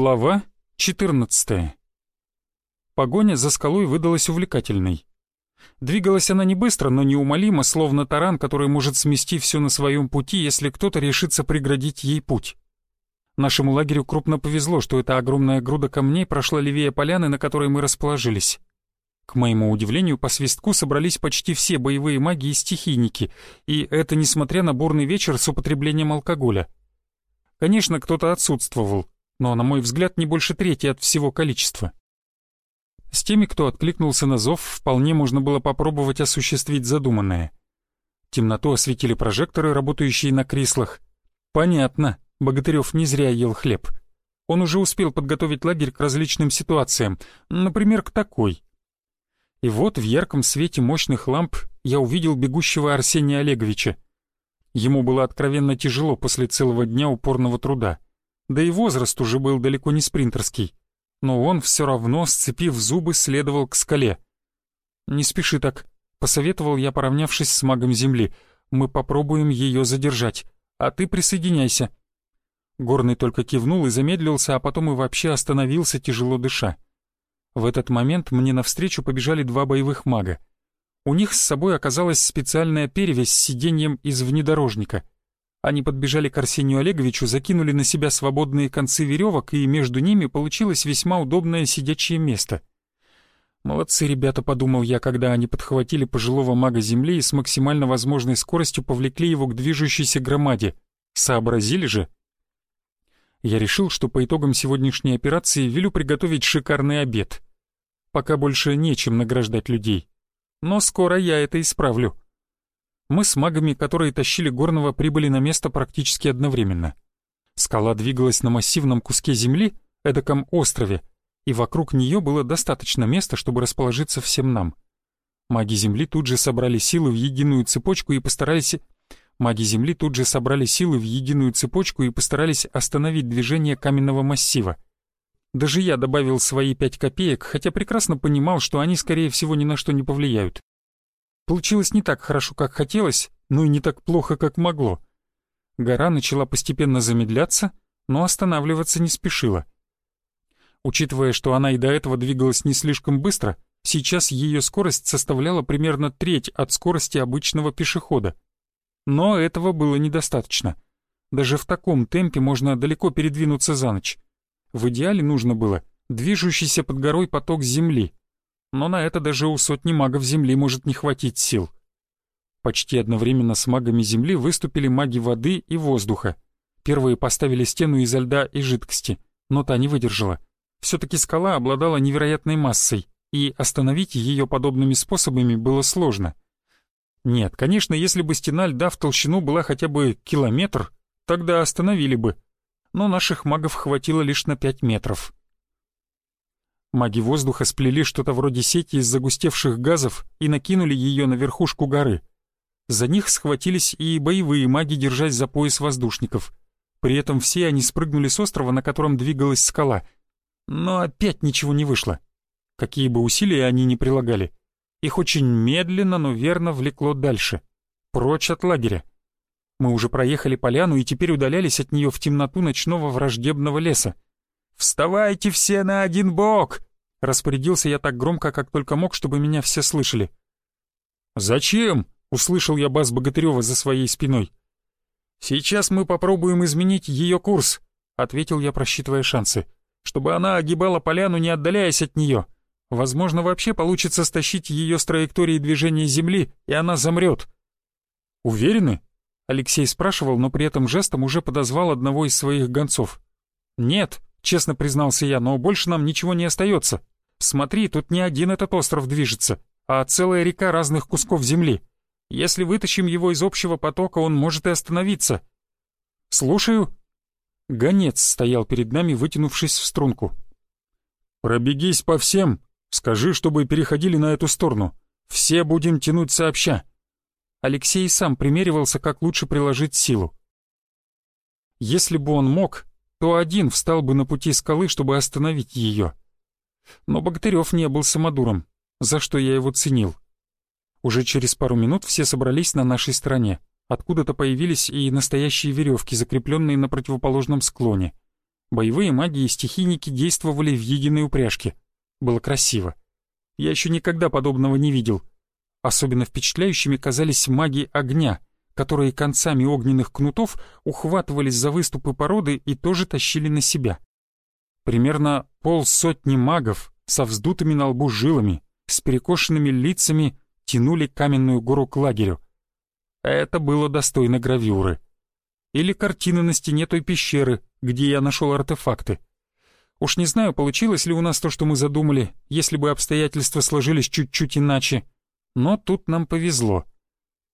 Глава 14 Погоня за скалой выдалась увлекательной. Двигалась она не быстро, но неумолимо, словно таран, который может смести все на своем пути, если кто-то решится преградить ей путь. Нашему лагерю крупно повезло, что эта огромная груда камней прошла левее поляны, на которой мы расположились. К моему удивлению, по свистку собрались почти все боевые маги и стихийники, и это несмотря на бурный вечер с употреблением алкоголя. Конечно, кто-то отсутствовал, но, на мой взгляд, не больше трети от всего количества. С теми, кто откликнулся на зов, вполне можно было попробовать осуществить задуманное. Темноту осветили прожекторы, работающие на крислах. Понятно, Богатырев не зря ел хлеб. Он уже успел подготовить лагерь к различным ситуациям, например, к такой. И вот в ярком свете мощных ламп я увидел бегущего Арсения Олеговича. Ему было откровенно тяжело после целого дня упорного труда да и возраст уже был далеко не спринтерский. Но он все равно, сцепив зубы, следовал к скале. «Не спеши так», — посоветовал я, поравнявшись с магом Земли. «Мы попробуем ее задержать, а ты присоединяйся». Горный только кивнул и замедлился, а потом и вообще остановился, тяжело дыша. В этот момент мне навстречу побежали два боевых мага. У них с собой оказалась специальная перевязь с сиденьем из внедорожника — они подбежали к Арсению Олеговичу, закинули на себя свободные концы веревок, и между ними получилось весьма удобное сидячее место. «Молодцы ребята», — подумал я, когда они подхватили пожилого мага Земли и с максимально возможной скоростью повлекли его к движущейся громаде. Сообразили же? Я решил, что по итогам сегодняшней операции велю приготовить шикарный обед. Пока больше нечем награждать людей. Но скоро я это исправлю. Мы с магами, которые тащили горного, прибыли на место практически одновременно. Скала двигалась на массивном куске земли, эдаком острове, и вокруг нее было достаточно места, чтобы расположиться всем нам. Маги Земли тут же собрали силы в единую цепочку и постарались... Маги Земли тут же собрали силы в единую цепочку и постарались остановить движение каменного массива. Даже я добавил свои пять копеек, хотя прекрасно понимал, что они, скорее всего, ни на что не повлияют. Получилось не так хорошо, как хотелось, но и не так плохо, как могло. Гора начала постепенно замедляться, но останавливаться не спешила. Учитывая, что она и до этого двигалась не слишком быстро, сейчас ее скорость составляла примерно треть от скорости обычного пешехода. Но этого было недостаточно. Даже в таком темпе можно далеко передвинуться за ночь. В идеале нужно было движущийся под горой поток земли, но на это даже у сотни магов Земли может не хватить сил. Почти одновременно с магами Земли выступили маги воды и воздуха. Первые поставили стену изо льда и жидкости, но та не выдержала. Все-таки скала обладала невероятной массой, и остановить ее подобными способами было сложно. Нет, конечно, если бы стена льда в толщину была хотя бы километр, тогда остановили бы. Но наших магов хватило лишь на пять метров. Маги воздуха сплели что-то вроде сети из загустевших газов и накинули ее на верхушку горы. За них схватились и боевые маги, держась за пояс воздушников. При этом все они спрыгнули с острова, на котором двигалась скала. Но опять ничего не вышло. Какие бы усилия они ни прилагали, их очень медленно, но верно влекло дальше. Прочь от лагеря. Мы уже проехали поляну и теперь удалялись от нее в темноту ночного враждебного леса. «Вставайте все на один бок!» Распорядился я так громко, как только мог, чтобы меня все слышали. «Зачем?» — услышал я бас Богатырева за своей спиной. «Сейчас мы попробуем изменить ее курс», — ответил я, просчитывая шансы, «чтобы она огибала поляну, не отдаляясь от нее. Возможно, вообще получится стащить ее с траектории движения Земли, и она замрет». «Уверены?» — Алексей спрашивал, но при этом жестом уже подозвал одного из своих гонцов. «Нет», честно признался я, но больше нам ничего не остается. Смотри, тут не один этот остров движется, а целая река разных кусков земли. Если вытащим его из общего потока, он может и остановиться. Слушаю. Гонец стоял перед нами, вытянувшись в струнку. «Пробегись по всем, скажи, чтобы переходили на эту сторону. Все будем тянуть сообща». Алексей сам примеривался, как лучше приложить силу. Если бы он мог, то один встал бы на пути скалы, чтобы остановить ее. Но Богатырев не был самодуром, за что я его ценил. Уже через пару минут все собрались на нашей стороне. Откуда-то появились и настоящие веревки, закрепленные на противоположном склоне. Боевые маги и стихийники действовали в единой упряжке. Было красиво. Я еще никогда подобного не видел. Особенно впечатляющими казались маги огня, которые концами огненных кнутов ухватывались за выступы породы и тоже тащили на себя. Примерно полсотни магов со вздутыми на лбу жилами, с перекошенными лицами тянули каменную гору к лагерю. Это было достойно гравюры. Или картины на стене той пещеры, где я нашел артефакты. Уж не знаю, получилось ли у нас то, что мы задумали, если бы обстоятельства сложились чуть-чуть иначе. Но тут нам повезло.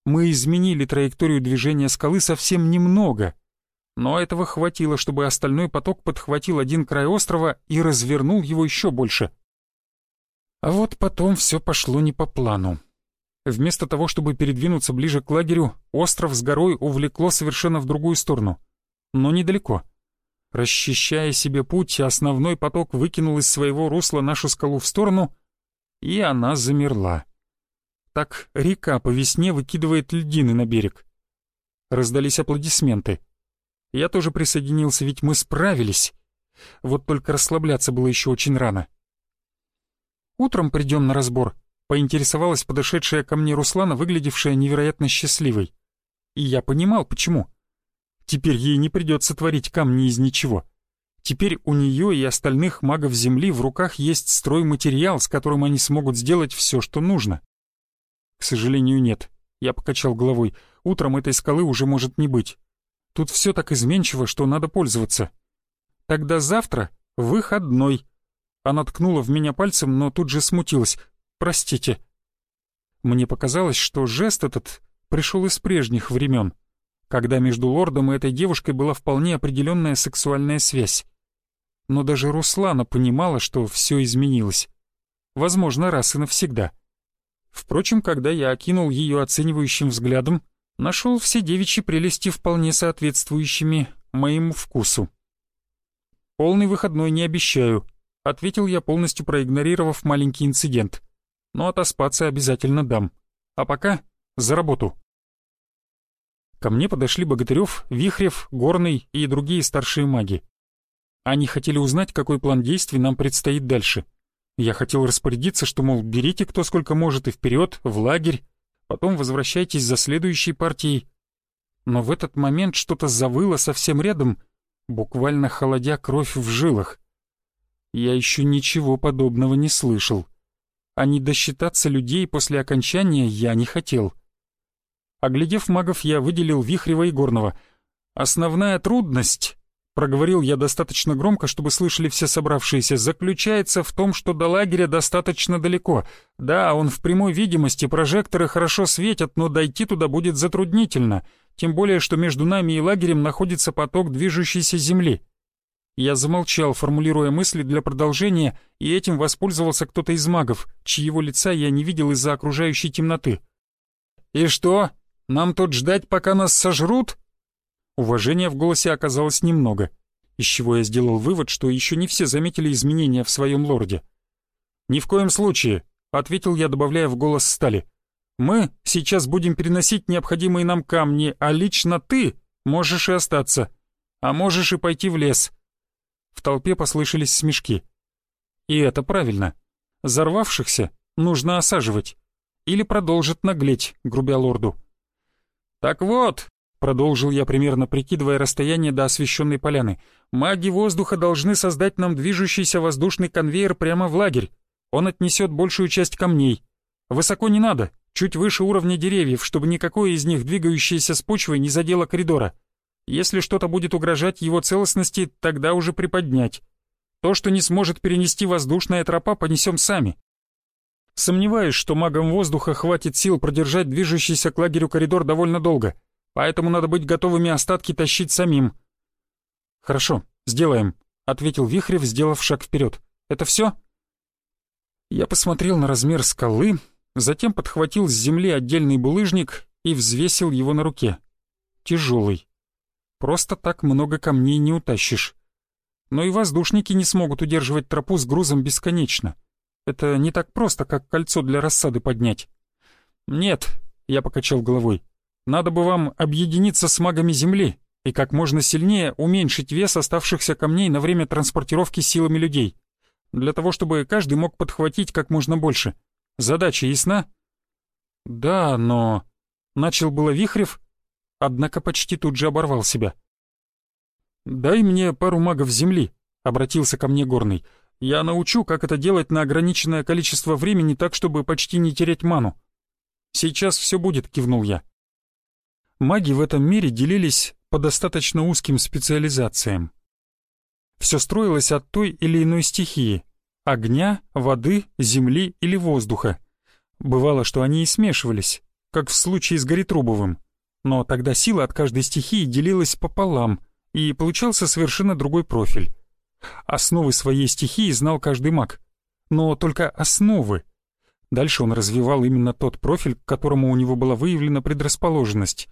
Мы изменили траекторию движения скалы совсем немного. Но этого хватило, чтобы остальной поток подхватил один край острова и развернул его еще больше. А вот потом все пошло не по плану. Вместо того, чтобы передвинуться ближе к лагерю, остров с горой увлекло совершенно в другую сторону. Но недалеко. Расчищая себе путь, основной поток выкинул из своего русла нашу скалу в сторону, и она замерла. Так река по весне выкидывает льдины на берег. Раздались аплодисменты. Я тоже присоединился, ведь мы справились. Вот только расслабляться было еще очень рано. «Утром придем на разбор», — поинтересовалась подошедшая ко мне Руслана, выглядевшая невероятно счастливой. И я понимал, почему. Теперь ей не придется творить камни из ничего. Теперь у нее и остальных магов Земли в руках есть стройматериал, с которым они смогут сделать все, что нужно. К сожалению, нет. Я покачал головой. Утром этой скалы уже может не быть. Тут все так изменчиво, что надо пользоваться. Тогда завтра выходной. Она ткнула в меня пальцем, но тут же смутилась. Простите. Мне показалось, что жест этот пришел из прежних времен когда между лордом и этой девушкой была вполне определенная сексуальная связь. Но даже Руслана понимала, что все изменилось. Возможно, раз и навсегда. Впрочем, когда я окинул ее оценивающим взглядом, нашел все девичьи прелести вполне соответствующими моему вкусу. «Полный выходной не обещаю», — ответил я, полностью проигнорировав маленький инцидент. «Но отоспаться обязательно дам. А пока за работу». Ко мне подошли Богатырев, Вихрев, Горный и другие старшие маги. Они хотели узнать, какой план действий нам предстоит дальше. Я хотел распорядиться, что, мол, берите кто сколько может и вперед, в лагерь, потом возвращайтесь за следующей партией. Но в этот момент что-то завыло совсем рядом, буквально холодя кровь в жилах. Я еще ничего подобного не слышал. А не досчитаться людей после окончания я не хотел. — Оглядев магов, я выделил Вихрева и Горного. «Основная трудность», — проговорил я достаточно громко, чтобы слышали все собравшиеся, «заключается в том, что до лагеря достаточно далеко. Да, он в прямой видимости, прожекторы хорошо светят, но дойти туда будет затруднительно, тем более, что между нами и лагерем находится поток движущейся земли». Я замолчал, формулируя мысли для продолжения, и этим воспользовался кто-то из магов, чьего лица я не видел из-за окружающей темноты. «И что?» Нам тут ждать, пока нас сожрут?» Уважения в голосе оказалось немного, из чего я сделал вывод, что еще не все заметили изменения в своем лорде. «Ни в коем случае», — ответил я, добавляя в голос стали. «Мы сейчас будем переносить необходимые нам камни, а лично ты можешь и остаться, а можешь и пойти в лес». В толпе послышались смешки. И это правильно. Зарвавшихся нужно осаживать. Или продолжит наглеть, грубя лорду. «Так вот», — продолжил я, примерно прикидывая расстояние до освещенной поляны, «маги воздуха должны создать нам движущийся воздушный конвейер прямо в лагерь. Он отнесет большую часть камней. Высоко не надо, чуть выше уровня деревьев, чтобы никакое из них, двигающееся с почвой, не задело коридора. Если что-то будет угрожать его целостности, тогда уже приподнять. То, что не сможет перенести воздушная тропа, понесем сами. Сомневаюсь, что магам воздуха хватит сил продержать движущийся к лагерю коридор довольно долго, поэтому надо быть готовыми остатки тащить самим». «Хорошо, сделаем», — ответил Вихрев, сделав шаг вперед. «Это все?» Я посмотрел на размер скалы, затем подхватил с земли отдельный булыжник и взвесил его на руке. Тяжелый. Просто так много камней не утащишь. Но и воздушники не смогут удерживать тропу с грузом бесконечно. Это не так просто, как кольцо для рассады поднять. Нет, я покачал головой. Надо бы вам объединиться с магами Земли, и как можно сильнее уменьшить вес оставшихся камней на время транспортировки силами людей, для того чтобы каждый мог подхватить как можно больше. Задача ясна? Да, но... Начал было Вихрев, однако почти тут же оборвал себя. «Дай мне пару магов земли», — обратился ко мне Горный. «Я научу, как это делать на ограниченное количество времени так, чтобы почти не терять ману». «Сейчас все будет», — кивнул я. Маги в этом мире делились по достаточно узким специализациям. Все строилось от той или иной стихии — огня, воды, земли или воздуха. Бывало, что они и смешивались, как в случае с Горитрубовым. Но тогда сила от каждой стихии делилась пополам, и получался совершенно другой профиль. Основы своей стихии знал каждый маг, но только основы. Дальше он развивал именно тот профиль, к которому у него была выявлена предрасположенность.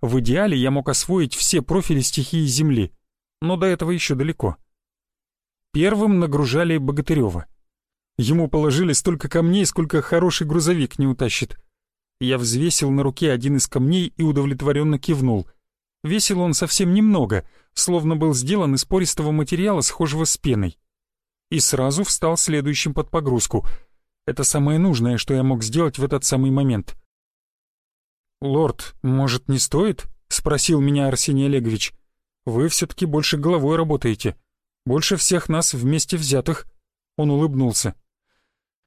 В идеале я мог освоить все профили стихии Земли, но до этого еще далеко. Первым нагружали Богатырева. Ему положили столько камней, сколько хороший грузовик не утащит. Я взвесил на руке один из камней и удовлетворенно кивнул. Весил он совсем немного, словно был сделан из пористого материала, схожего с пеной. И сразу встал следующим под погрузку. Это самое нужное, что я мог сделать в этот самый момент. «Лорд, может, не стоит?» — спросил меня Арсений Олегович. «Вы все-таки больше головой работаете. Больше всех нас вместе взятых». Он улыбнулся.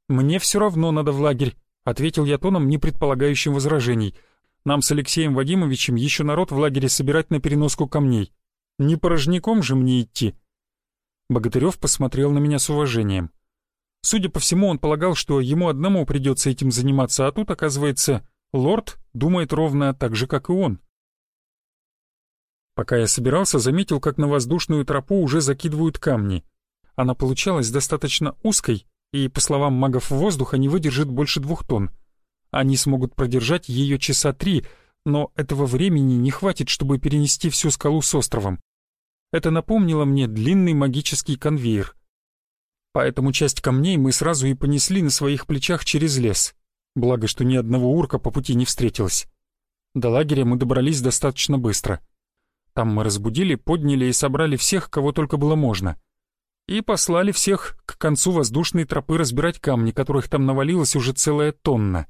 «Мне все равно надо в лагерь. — ответил я тоном, не предполагающим возражений. «Нам с Алексеем Вадимовичем еще народ в лагере собирать на переноску камней. Не порожняком же мне идти». Богатырев посмотрел на меня с уважением. Судя по всему, он полагал, что ему одному придется этим заниматься, а тут, оказывается, лорд думает ровно так же, как и он. Пока я собирался, заметил, как на воздушную тропу уже закидывают камни. Она получалась достаточно узкой, и, по словам магов воздуха, не выдержит больше двух тонн. Они смогут продержать ее часа три, но этого времени не хватит, чтобы перенести всю скалу с островом. Это напомнило мне длинный магический конвейер. Поэтому часть камней мы сразу и понесли на своих плечах через лес. Благо, что ни одного урка по пути не встретилось. До лагеря мы добрались достаточно быстро. Там мы разбудили, подняли и собрали всех, кого только было можно — и послали всех к концу воздушной тропы разбирать камни, которых там навалилось уже целая тонна.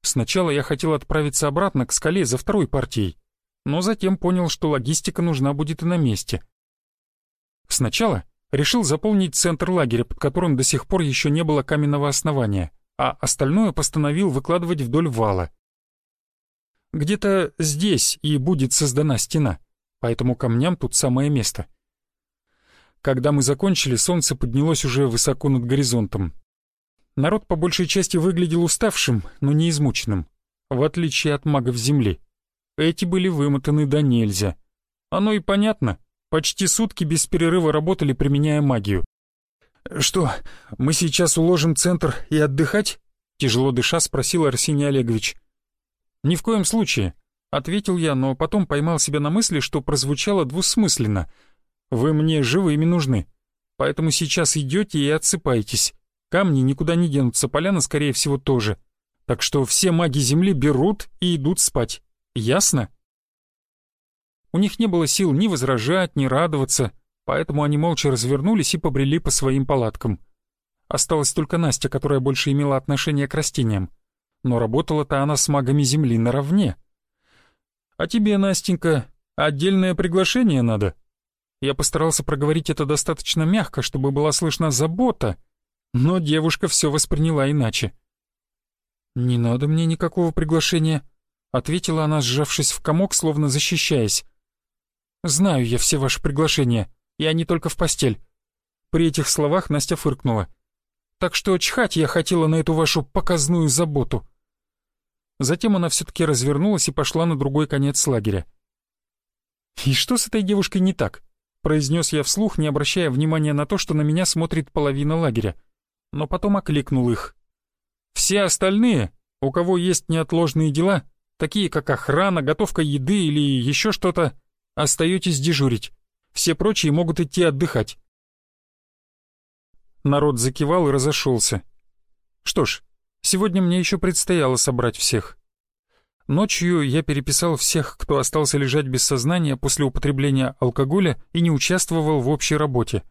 Сначала я хотел отправиться обратно к скале за второй партией, но затем понял, что логистика нужна будет и на месте. Сначала решил заполнить центр лагеря, под которым до сих пор еще не было каменного основания, а остальное постановил выкладывать вдоль вала. Где-то здесь и будет создана стена, поэтому камням тут самое место — когда мы закончили, солнце поднялось уже высоко над горизонтом. Народ по большей части выглядел уставшим, но не измученным, в отличие от магов Земли. Эти были вымотаны до нельзя. Оно и понятно, почти сутки без перерыва работали, применяя магию. «Что, мы сейчас уложим центр и отдыхать?» Тяжело дыша спросил Арсений Олегович. «Ни в коем случае», — ответил я, но потом поймал себя на мысли, что прозвучало двусмысленно — вы мне живыми нужны. Поэтому сейчас идете и отсыпаетесь. Камни никуда не денутся, поляна, скорее всего, тоже. Так что все маги Земли берут и идут спать. Ясно? У них не было сил ни возражать, ни радоваться, поэтому они молча развернулись и побрели по своим палаткам. Осталась только Настя, которая больше имела отношение к растениям. Но работала-то она с магами Земли наравне. «А тебе, Настенька, отдельное приглашение надо?» Я постарался проговорить это достаточно мягко, чтобы была слышна забота, но девушка все восприняла иначе. «Не надо мне никакого приглашения», — ответила она, сжавшись в комок, словно защищаясь. «Знаю я все ваши приглашения, и они только в постель». При этих словах Настя фыркнула. «Так что чхать я хотела на эту вашу показную заботу». Затем она все-таки развернулась и пошла на другой конец лагеря. «И что с этой девушкой не так?» произнес я вслух, не обращая внимания на то, что на меня смотрит половина лагеря. Но потом окликнул их. «Все остальные, у кого есть неотложные дела, такие как охрана, готовка еды или еще что-то, остаетесь дежурить. Все прочие могут идти отдыхать». Народ закивал и разошелся. Что ж, сегодня мне еще предстояло собрать всех. Ночью я переписал всех, кто остался лежать без сознания после употребления алкоголя и не участвовал в общей работе.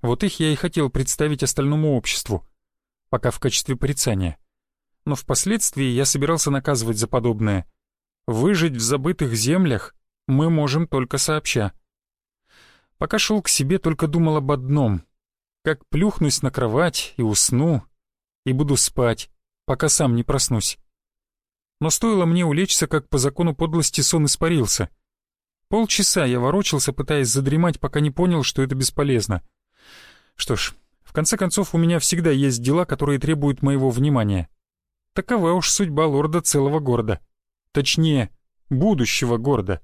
Вот их я и хотел представить остальному обществу, пока в качестве порицания. Но впоследствии я собирался наказывать за подобное. Выжить в забытых землях мы можем только сообща. Пока шел к себе, только думал об одном — как плюхнусь на кровать и усну, и буду спать, пока сам не проснусь. Но стоило мне улечься, как по закону подлости сон испарился. Полчаса я ворочался, пытаясь задремать, пока не понял, что это бесполезно. Что ж, в конце концов, у меня всегда есть дела, которые требуют моего внимания. Такова уж судьба лорда целого города. Точнее, будущего города.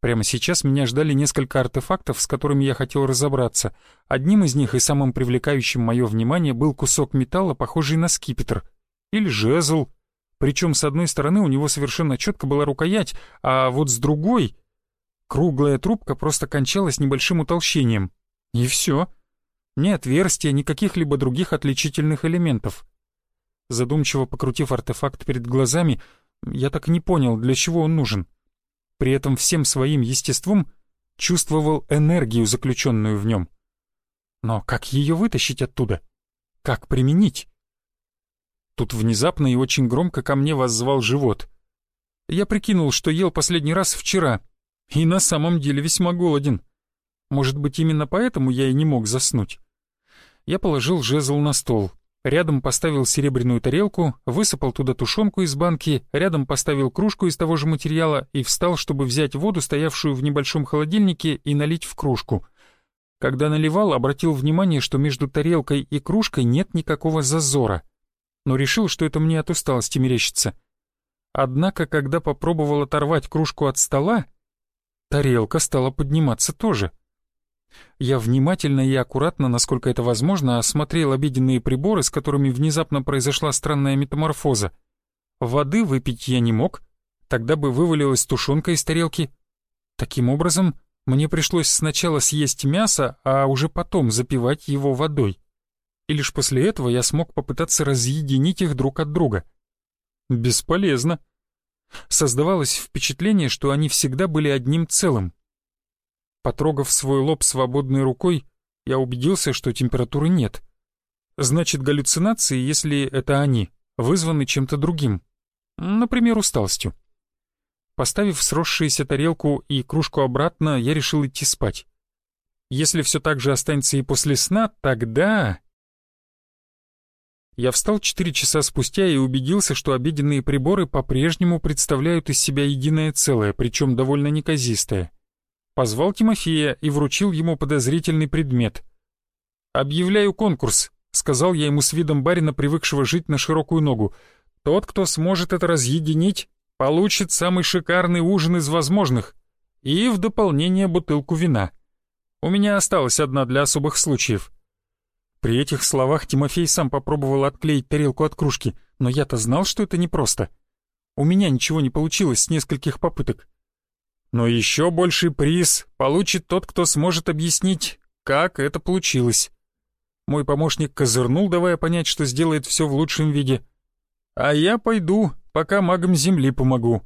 Прямо сейчас меня ждали несколько артефактов, с которыми я хотел разобраться. Одним из них и самым привлекающим мое внимание был кусок металла, похожий на скипетр. Или жезл. Причем с одной стороны у него совершенно четко была рукоять, а вот с другой... Круглая трубка просто кончалась небольшим утолщением. И все. Ни отверстия, ни каких-либо других отличительных элементов. Задумчиво покрутив артефакт перед глазами, я так и не понял, для чего он нужен при этом всем своим естеством чувствовал энергию, заключенную в нем. Но как ее вытащить оттуда? Как применить? Тут внезапно и очень громко ко мне воззвал живот. Я прикинул, что ел последний раз вчера, и на самом деле весьма голоден. Может быть, именно поэтому я и не мог заснуть. Я положил жезл на стол. Рядом поставил серебряную тарелку, высыпал туда тушенку из банки, рядом поставил кружку из того же материала и встал, чтобы взять воду, стоявшую в небольшом холодильнике, и налить в кружку. Когда наливал, обратил внимание, что между тарелкой и кружкой нет никакого зазора, но решил, что это мне от усталости мерещится. Однако, когда попробовал оторвать кружку от стола, тарелка стала подниматься тоже — я внимательно и аккуратно, насколько это возможно, осмотрел обеденные приборы, с которыми внезапно произошла странная метаморфоза. Воды выпить я не мог, тогда бы вывалилась тушенка из тарелки. Таким образом, мне пришлось сначала съесть мясо, а уже потом запивать его водой. И лишь после этого я смог попытаться разъединить их друг от друга. Бесполезно. Создавалось впечатление, что они всегда были одним целым, Потрогав свой лоб свободной рукой, я убедился, что температуры нет. Значит, галлюцинации, если это они, вызваны чем-то другим. Например, усталостью. Поставив сросшуюся тарелку и кружку обратно, я решил идти спать. Если все так же останется и после сна, тогда... Я встал четыре часа спустя и убедился, что обеденные приборы по-прежнему представляют из себя единое целое, причем довольно неказистое. Позвал Тимофея и вручил ему подозрительный предмет. «Объявляю конкурс», — сказал я ему с видом барина, привыкшего жить на широкую ногу. «Тот, кто сможет это разъединить, получит самый шикарный ужин из возможных и в дополнение бутылку вина. У меня осталась одна для особых случаев». При этих словах Тимофей сам попробовал отклеить тарелку от кружки, но я-то знал, что это непросто. У меня ничего не получилось с нескольких попыток. Но еще больший приз получит тот, кто сможет объяснить, как это получилось. Мой помощник козырнул, давая понять, что сделает все в лучшем виде. А я пойду, пока магам земли помогу.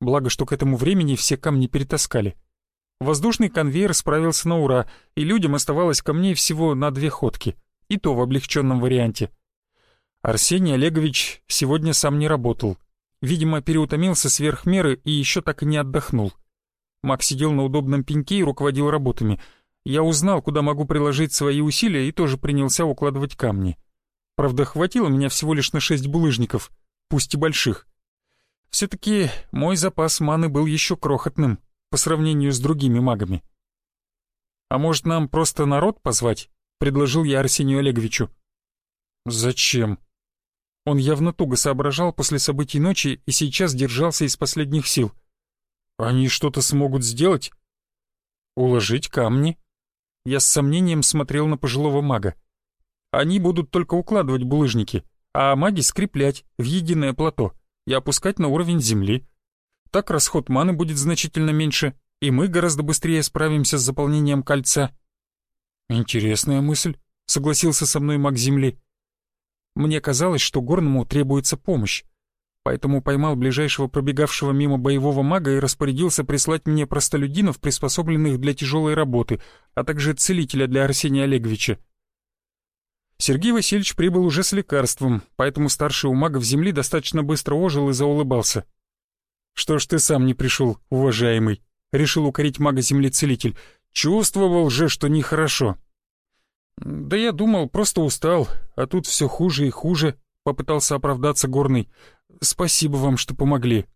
Благо, что к этому времени все камни перетаскали. Воздушный конвейер справился на ура, и людям оставалось камней всего на две ходки, и то в облегченном варианте. Арсений Олегович сегодня сам не работал, Видимо, переутомился сверх меры и еще так и не отдохнул. Мак сидел на удобном пеньке и руководил работами. Я узнал, куда могу приложить свои усилия и тоже принялся укладывать камни. Правда, хватило меня всего лишь на шесть булыжников, пусть и больших. Все-таки мой запас маны был еще крохотным по сравнению с другими магами. «А может, нам просто народ позвать?» — предложил я Арсению Олеговичу. «Зачем?» Он явно туго соображал после событий ночи и сейчас держался из последних сил. «Они что-то смогут сделать?» «Уложить камни?» Я с сомнением смотрел на пожилого мага. «Они будут только укладывать булыжники, а маги скреплять в единое плато и опускать на уровень земли. Так расход маны будет значительно меньше, и мы гораздо быстрее справимся с заполнением кольца». «Интересная мысль», — согласился со мной маг земли. Мне казалось, что Горному требуется помощь. поэтому поймал ближайшего пробегавшего мимо боевого мага и распорядился прислать мне простолюдинов, приспособленных для тяжелой работы, а также целителя для Арсения Олеговича. Сергей Васильевич прибыл уже с лекарством, поэтому старший у магов земли достаточно быстро ожил и заулыбался. «Что ж ты сам не пришел, уважаемый?» — решил укорить мага земли целитель. «Чувствовал же, что нехорошо». «Да я думал, просто устал, а тут все хуже и хуже», — попытался оправдаться Горный. «Спасибо вам, что помогли».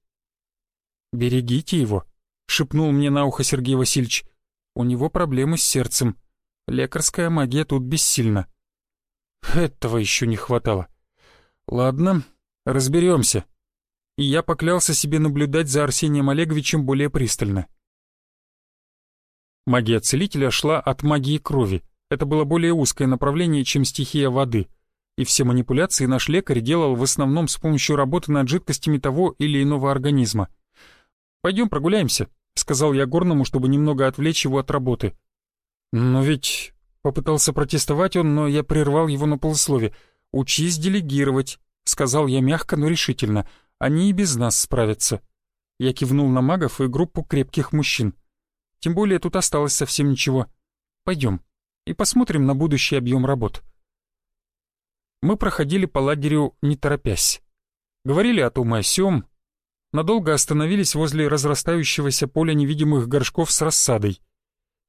«Берегите его», — шепнул мне на ухо Сергей Васильевич. «У него проблемы с сердцем. Лекарская магия тут бессильна». Этого еще не хватало. Ладно, разберемся. И я поклялся себе наблюдать за Арсением Олеговичем более пристально. Магия целителя шла от магии крови. Это было более узкое направление, чем стихия воды. И все манипуляции наш лекарь делал в основном с помощью работы над жидкостями того или иного организма. «Пойдем прогуляемся», — сказал я Горному, чтобы немного отвлечь его от работы. «Но ведь Попытался протестовать он, но я прервал его на полуслове. «Учись делегировать», — сказал я мягко, но решительно. «Они и без нас справятся». Я кивнул на магов и группу крепких мужчин. Тем более тут осталось совсем ничего. Пойдем и посмотрим на будущий объем работ. Мы проходили по лагерю, не торопясь. Говорили о том и о сём. Надолго остановились возле разрастающегося поля невидимых горшков с рассадой.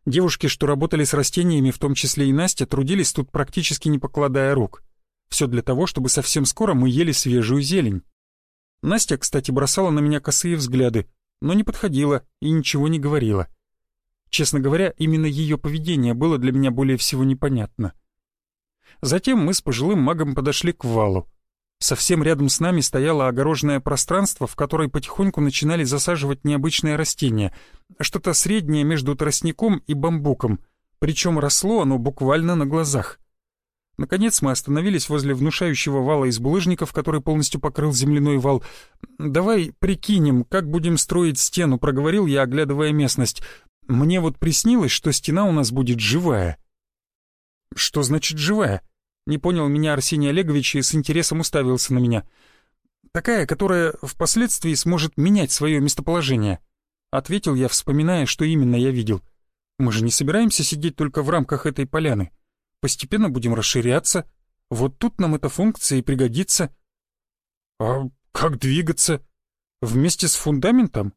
Девушки, что работали с растениями, в том числе и Настя, трудились тут практически не покладая рук. Все для того, чтобы совсем скоро мы ели свежую зелень. Настя, кстати, бросала на меня косые взгляды, но не подходила и ничего не говорила. Честно говоря, именно ее поведение было для меня более всего непонятно. Затем мы с пожилым магом подошли к валу. Совсем рядом с нами стояло огороженное пространство, в которое потихоньку начинали засаживать необычные растения, что-то среднее между тростником и бамбуком, причем росло оно буквально на глазах. Наконец мы остановились возле внушающего вала из булыжников, который полностью покрыл земляной вал. «Давай прикинем, как будем строить стену», — проговорил я, оглядывая местность. «Мне вот приснилось, что стена у нас будет живая». «Что значит живая?» Не понял меня Арсений Олегович и с интересом уставился на меня. «Такая, которая впоследствии сможет менять свое местоположение», — ответил я, вспоминая, что именно я видел. «Мы же не собираемся сидеть только в рамках этой поляны. Постепенно будем расширяться. Вот тут нам эта функция и пригодится». «А как двигаться? Вместе с фундаментом?»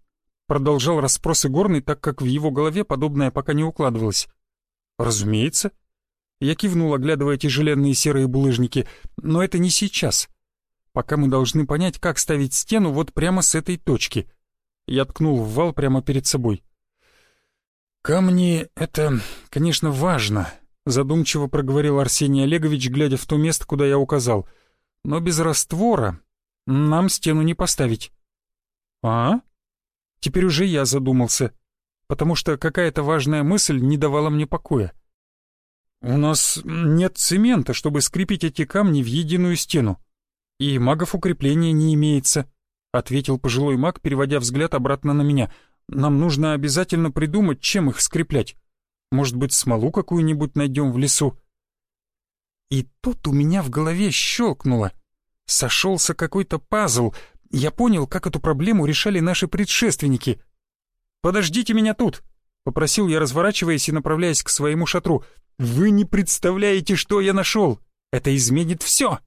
Продолжал расспросы Горный, так как в его голове подобное пока не укладывалось. «Разумеется», я кивнул, оглядывая тяжеленные серые булыжники. «Но это не сейчас. Пока мы должны понять, как ставить стену вот прямо с этой точки». Я ткнул в вал прямо перед собой. «Камни — это, конечно, важно», — задумчиво проговорил Арсений Олегович, глядя в то место, куда я указал. «Но без раствора нам стену не поставить». «А?» Теперь уже я задумался, потому что какая-то важная мысль не давала мне покоя. «У нас нет цемента, чтобы скрепить эти камни в единую стену. И магов укрепления не имеется», — ответил пожилой маг, переводя взгляд обратно на меня. «Нам нужно обязательно придумать, чем их скреплять. Может быть, смолу какую-нибудь найдем в лесу?» И тут у меня в голове щелкнуло. Сошелся какой-то пазл. Я понял, как эту проблему решали наши предшественники. «Подождите меня тут!» — попросил я, разворачиваясь и направляясь к своему шатру. Вы не представляете, что я нашел! Это изменит все!»